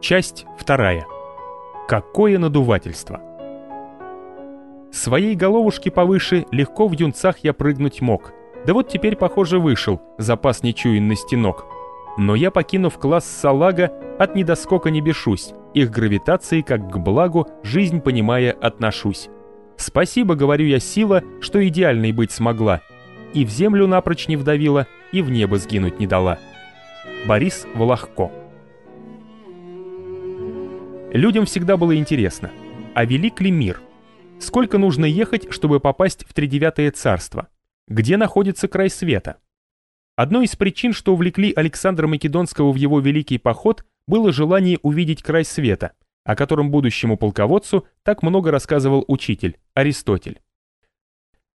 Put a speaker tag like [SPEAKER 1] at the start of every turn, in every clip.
[SPEAKER 1] Часть вторая. Какое надувательство! Своей головушки повыше легко в юнцах я прыгнуть мог. Да вот теперь, похоже, вышел, запас нечуянности ног. Но я, покинув класс салага, от недоскока не бешусь, их гравитации, как к благу, жизнь понимая, отношусь. Спасибо, говорю я, сила, что идеальной быть смогла. И в землю напрочь не вдавила, и в небо сгинуть не дала. Борис Волохко Людям всегда было интересно, а велик ли мир? Сколько нужно ехать, чтобы попасть в тридевятое царство? Где находится край света? Одной из причин, что увлекли Александра Македонского в его великий поход, было желание увидеть край света, о котором будущему полководцу так много рассказывал учитель, Аристотель.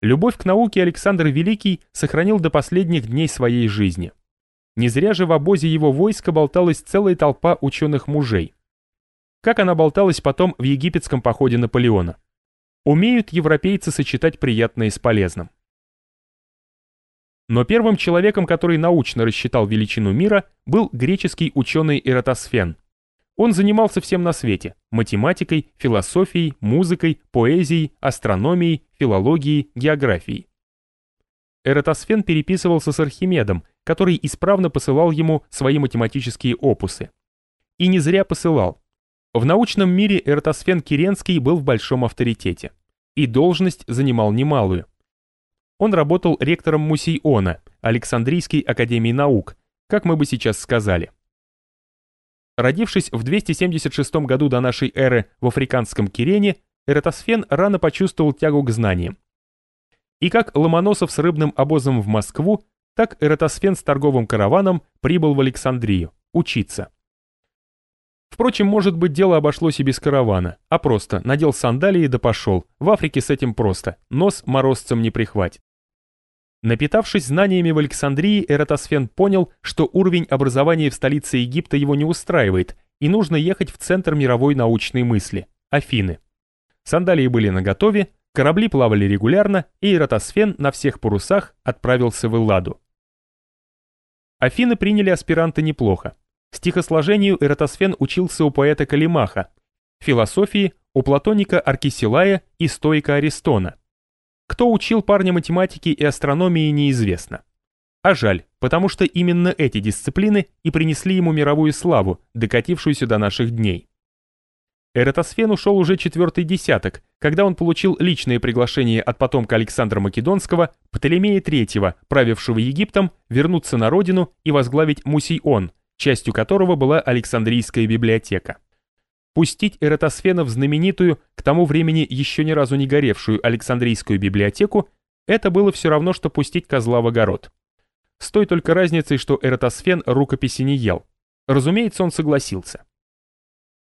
[SPEAKER 1] Любовь к науке Александр Великий сохранил до последних дней своей жизни. Не зря же в обозе его войска болталась целая толпа ученых мужей. Как она болталась потом в египетском походе Наполеона. Умеют европейцы сочетать приятное с полезным. Но первым человеком, который научно рассчитал величину мира, был греческий ученый Эратосфен. Он занимался всем на свете – математикой, философией, музыкой, поэзией, астрономией, филологией, географией. Эратосфен переписывался с Архимедом, который исправно посылал ему свои математические опусы. И не зря посылал. В научном мире Эратосфен Киренский был в большом авторитете. И должность занимал немалую. Он работал ректором Мусейона, Александрийской академии наук, как мы бы сейчас сказали. Родившись в 276 году до нашей эры в африканском Кирене, Эратосфен рано почувствовал тягу к знаниям. И как Ломоносов с рыбным обозом в Москву, так Эратосфен с торговым караваном прибыл в Александрию, учиться. Впрочем, может быть, дело обошлось и без каравана, а просто надел сандалии да пошел. В Африке с этим просто, нос морозцем не прихватит. Напитавшись знаниями в Александрии, Эратосфен понял, что уровень образования в столице Египта его не устраивает, и нужно ехать в центр мировой научной мысли – Афины. Сандалии были наготове, корабли плавали регулярно, и Эратосфен на всех парусах отправился в Элладу. Афины приняли аспиранта неплохо. Стихосложению Эратосфен учился у поэта Калимаха, философии – у платоника Аркисилая и стоика Аристона. Кто учил парня математики и астрономии, неизвестно. А жаль, потому что именно эти дисциплины и принесли ему мировую славу, докатившуюся до наших дней. Эратосфен ушел уже четвертый десяток, когда он получил личное приглашение от потомка Александра Македонского, Птолемея III, правившего Египтом, вернуться на родину и возглавить Мусейон, частью которого была Александрийская библиотека. Пустить Эратосфена в знаменитую, к тому времени еще ни разу не горевшую Александрийскую библиотеку, это было все равно, что пустить козла в огород. С той только разницей, что Эратосфен рукописи не ел. Разумеется, он согласился.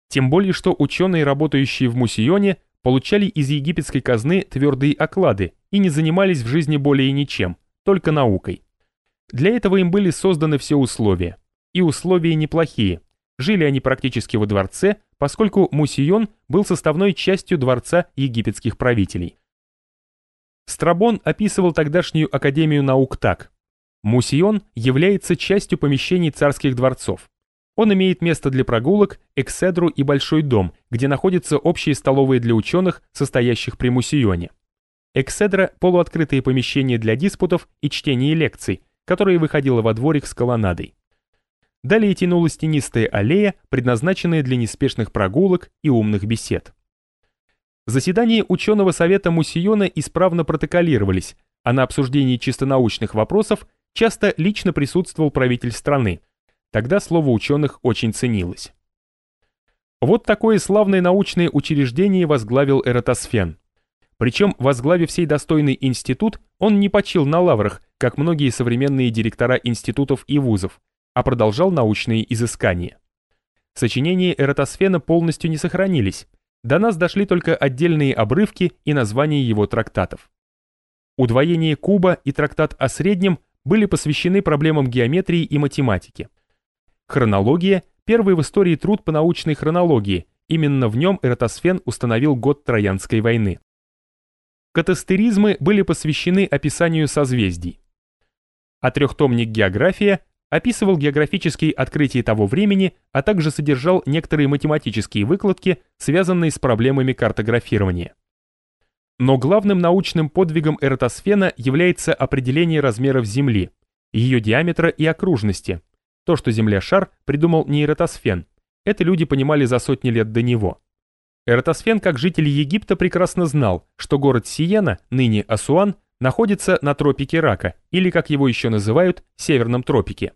[SPEAKER 1] Тем более, что ученые, работающие в Мусионе, получали из египетской казны твердые оклады и не занимались в жизни более ничем, только наукой. Для этого им были созданы все условия. И условия неплохие. Жили они практически во дворце, поскольку Мусион был составной частью дворца египетских правителей. Страбон описывал тогдашнюю Академию наук так. Мусион является частью помещений царских дворцов. Он имеет место для прогулок, экседру и большой дом, где находятся общие столовые для ученых, состоящих при Мусионе. Экседра – полуоткрытые помещения для диспутов и чтения лекций, которые выходило во дворик с колоннадой. Далее тянулась тенистая аллея, предназначенная для неспешных прогулок и умных бесед. Заседания ученого совета Мусиона исправно протоколировались, а на обсуждении чисто научных вопросов часто лично присутствовал правитель страны. Тогда слово ученых очень ценилось. Вот такое славное научное учреждение возглавил Эратосфен. Причем, возглавив сей достойный институт, он не почил на лаврах, как многие современные директора институтов и вузов, а продолжал научные изыскания. Сочинения Эратосфена полностью не сохранились, до нас дошли только отдельные обрывки и названия его трактатов. Удвоение куба и трактат о среднем были посвящены проблемам геометрии и математики. Хронология – первый в истории труд по научной хронологии, именно в нем Эратосфен установил год Троянской войны. Катастеризмы были посвящены описанию созвездий. А трехтомник «География» описывал географические открытия того времени, а также содержал некоторые математические выкладки, связанные с проблемами картографирования. Но главным научным подвигом Эратосфена является определение размеров Земли, ее диаметра и окружности. То, что Земля шар, придумал не Эратосфен. Это люди понимали за сотни лет до него. Эратосфен, как житель Египта, прекрасно знал, что город Сиена, ныне Асуан, находится на тропике Рака, или, как его еще называют, северном тропике.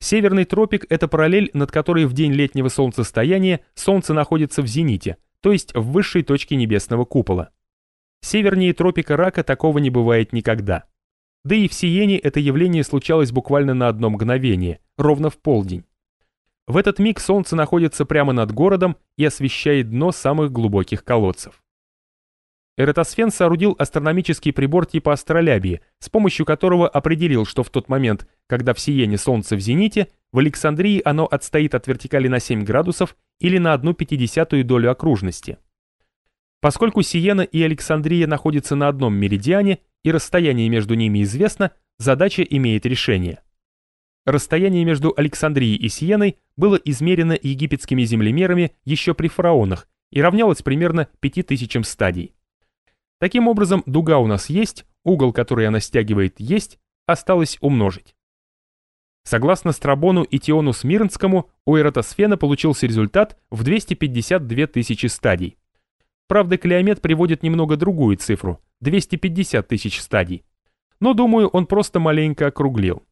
[SPEAKER 1] Северный тропик – это параллель, над которой в день летнего солнцестояния Солнце находится в зените, то есть в высшей точке небесного купола. Севернее тропика Рака такого не бывает никогда. Да и в Сиене это явление случалось буквально на одно мгновение, ровно в полдень. В этот миг Солнце находится прямо над городом и освещает дно самых глубоких колодцев. Эратосфен соорудил астрономический прибор типа астролябии, с помощью которого определил, что в тот момент, когда в Сиене Солнце в зените, в Александрии оно отстоит от вертикали на 7 градусов или на 1,5 долю окружности. Поскольку Сиена и Александрия находятся на одном меридиане и расстояние между ними известно, задача имеет решение. Расстояние между Александрией и Сиеной было измерено египетскими землемерами еще при фараонах и равнялось примерно 5000 стадий. Таким образом, дуга у нас есть, угол, который она стягивает, есть, осталось умножить. Согласно Страбону и Тиону Смирнскому, у Эратосфена получился результат в 252 тысячи стадий. Правда, Клеомет приводит немного другую цифру – 250 тысяч стадий. Но, думаю, он просто маленько округлил.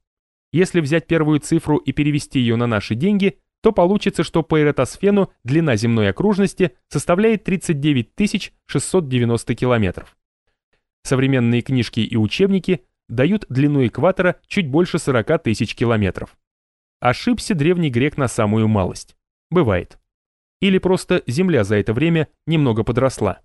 [SPEAKER 1] Если взять первую цифру и перевести ее на наши деньги, то получится, что по эратосфену длина земной окружности составляет 39 690 километров. Современные книжки и учебники дают длину экватора чуть больше 40 тысяч километров. Ошибся древний грек на самую малость. Бывает. Или просто Земля за это время немного подросла.